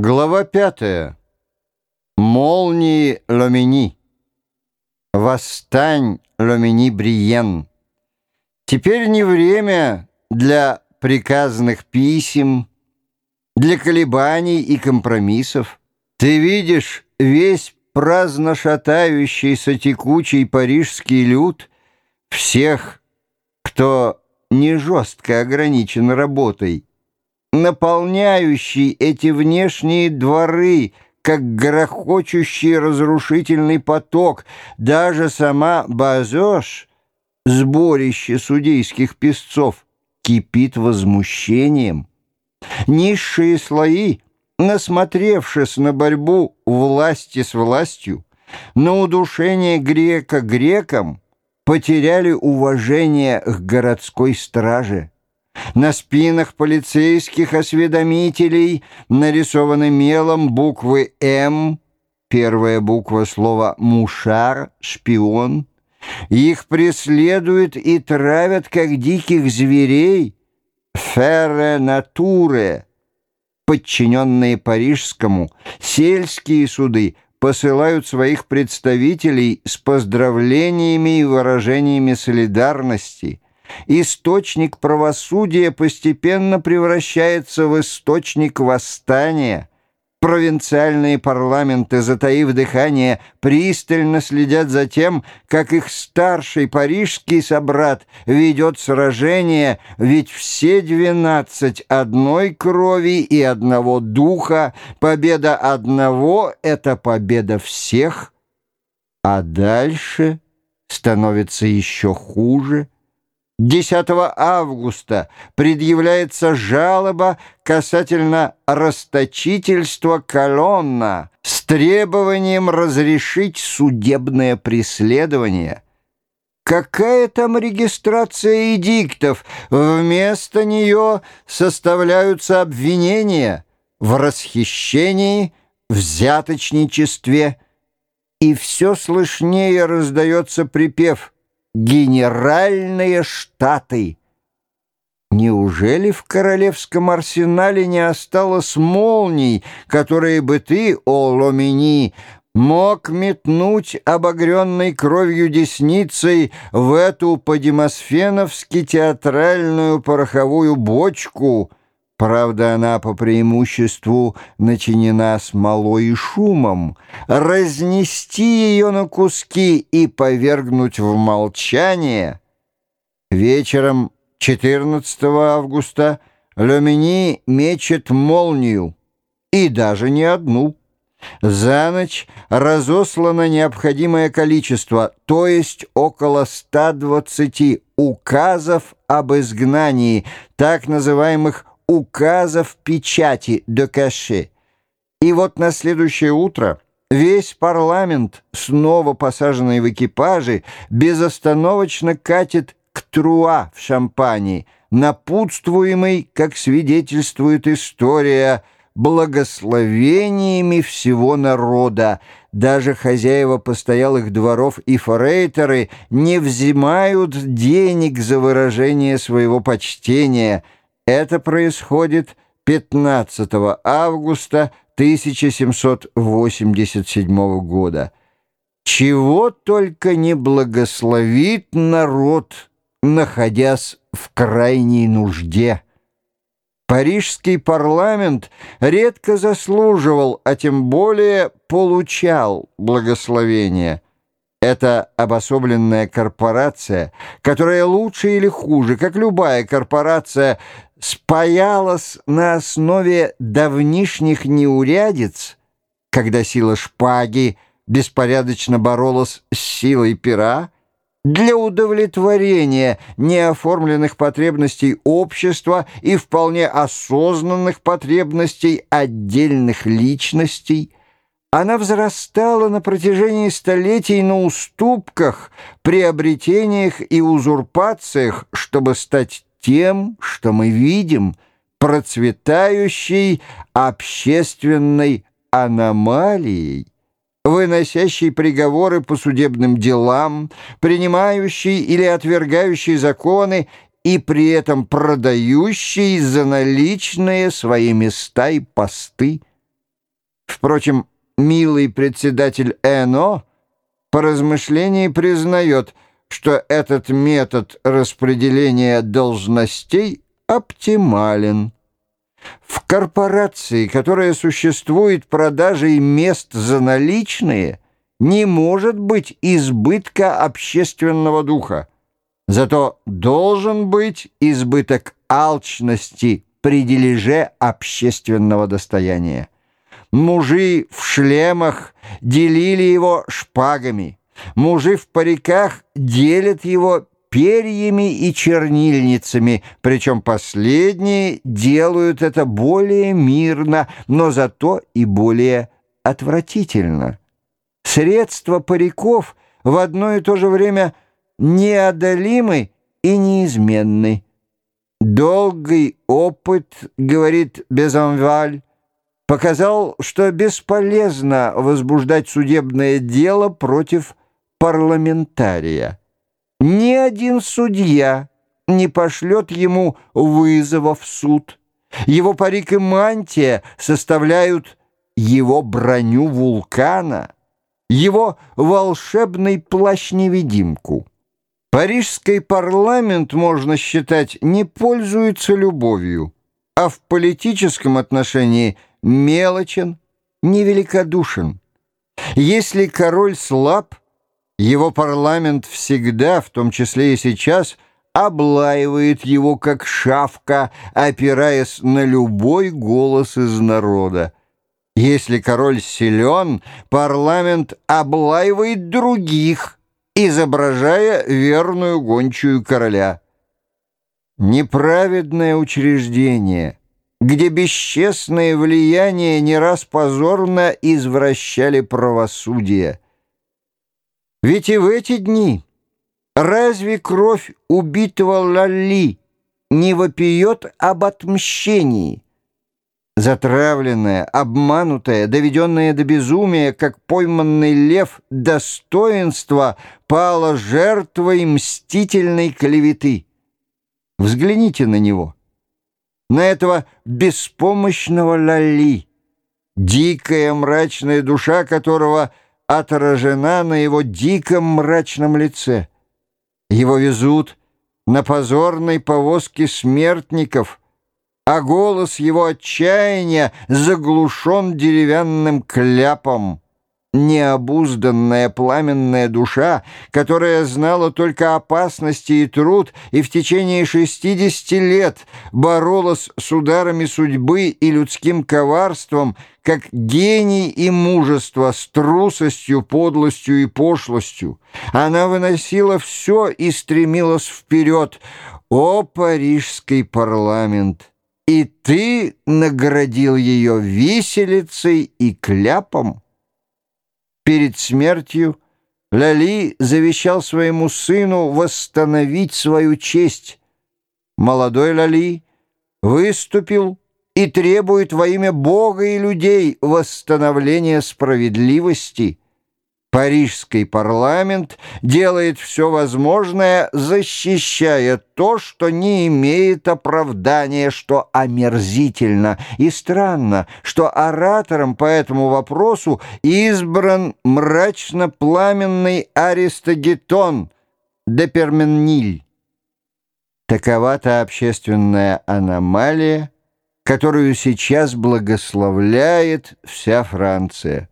Глава пятая. Молнии Ломини. Восстань, Ломини Бриен. Теперь не время для приказных писем, для колебаний и компромиссов. Ты видишь весь праздно шатающийся текучий парижский люд, всех, кто не жестко ограничен работой, наполняющий эти внешние дворы, как грохочущий разрушительный поток, даже сама Базош, сборище судейских песцов, кипит возмущением. Низшие слои, насмотревшись на борьбу власти с властью, на удушение грека грекам, потеряли уважение к городской страже. На спинах полицейских осведомителей нарисованы мелом буквы «М», первая буква слова «мушар», «шпион». Их преследуют и травят, как диких зверей, «ферре натуре», подчиненные парижскому, сельские суды посылают своих представителей с поздравлениями и выражениями солидарности – источник правосудия постепенно превращается в источник восстания. Провинциальные парламенты, затаив дыхание, пристально следят за тем, как их старший парижский собрат ведет сражение, ведь все двенадцать одной крови и одного духа, победа одного — это победа всех, а дальше становится еще хуже — 10 августа предъявляется жалоба касательно расточительства колонна с требованием разрешить судебное преследование. Какая там регистрация эдиктов? Вместо нее составляются обвинения в расхищении, взяточничестве, и все слышнее раздается припев – Генеральные штаты. Неужели в королевском арсенале не осталось молний, которые бы ты, о Ломини, мог метнуть обогренной кровью десницей в эту по-демосфеновски театральную пороховую бочку — Правда, она по преимуществу начинена смолой и шумом. Разнести ее на куски и повергнуть в молчание. Вечером 14 августа Люмини мечет молнию, и даже не одну. За ночь разослано необходимое количество, то есть около 120 указов об изгнании, так называемых указов печати до каше. И вот на следующее утро весь парламент, снова посаженный в экипаже, безостановочно катит к Труа в Шампании, напутствуемый, как свидетельствует история, благословениями всего народа. Даже хозяева постоялых дворов и форейтеры не взимают денег за выражение своего почтения – это происходит 15 августа 1787 года. Чего только не благословит народ, находясь в крайней нужде. Парижский парламент редко заслуживал, а тем более получал благословение – это обособленная корпорация, которая лучше или хуже, как любая корпорация, спаялась на основе давнишних неурядиц, когда сила шпаги беспорядочно боролась с силой пера, для удовлетворения неоформленных потребностей общества и вполне осознанных потребностей отдельных личностей – она взрастала на протяжении столетий на уступках, приобретениях и узурпациях, чтобы стать тем, что мы видим, процветающей общественной аномалией, выносящей приговоры по судебным делам, принимающей или отвергающей законы и при этом продающей за наличные свои места и посты. Впрочем, милый председатель ЭНО по размышлении признает, что этот метод распределения должностей оптимален. В корпорации, которая существует продажей мест за наличные, не может быть избытка общественного духа. Зато должен быть избыток алчности при дележе общественного достояния. Мужи в шлемах делили его шпагами, мужи в париках делят его перьями и чернильницами, причем последние делают это более мирно, но зато и более отвратительно. Средства париков в одно и то же время неодолимы и неизменны. Долгий опыт, говорит Безанваль, показал, что бесполезно возбуждать судебное дело против парламентария. Ни один судья не пошлет ему вызова в суд. Его парик и мантия составляют его броню вулкана, его волшебный плащ-невидимку. Парижский парламент, можно считать, не пользуется любовью, а в политическом отношении мелочен, невеликодушен. Если король слаб – его парламент всегда, в том числе и сейчас, облаивает его как шавка, опираясь на любой голос из народа. Если король силен, парламент облаивает других, изображая верную гончую короля. Неправедное учреждение, где бесчестное влияние не раз позорно извращали правосудие – ведь и в эти дни разве кровь убитого Лали не вопиет об отмщении? Затравленная, обманутая, доведенная до безумия, как пойманный лев, достоинство пало жертвой мстительной клеветы. Взгляните на него, на этого беспомощного Лали, дикая мрачная душа которого — отражена на его диком мрачном лице. Его везут на позорной повозке смертников, а голос его отчаяния заглушен деревянным кляпом необузданная пламенная душа, которая знала только опасности и труд и в течение 60 лет боролась с ударами судьбы и людским коварством, как гений и мужество с трусостью, подлостью и пошлостью. Она выносила все и стремилась вперед. О, парижский парламент! И ты наградил ее виселицей и кляпом? Перед смертью Лали завещал своему сыну восстановить свою честь. Молодой Лали выступил и требует во имя Бога и людей восстановления справедливости – Парижский парламент делает все возможное, защищая то, что не имеет оправдания, что омерзительно. И странно, что оратором по этому вопросу избран мрачно-пламенный Аристогетон де Перменниль. Такова та общественная аномалия, которую сейчас благословляет вся Франция.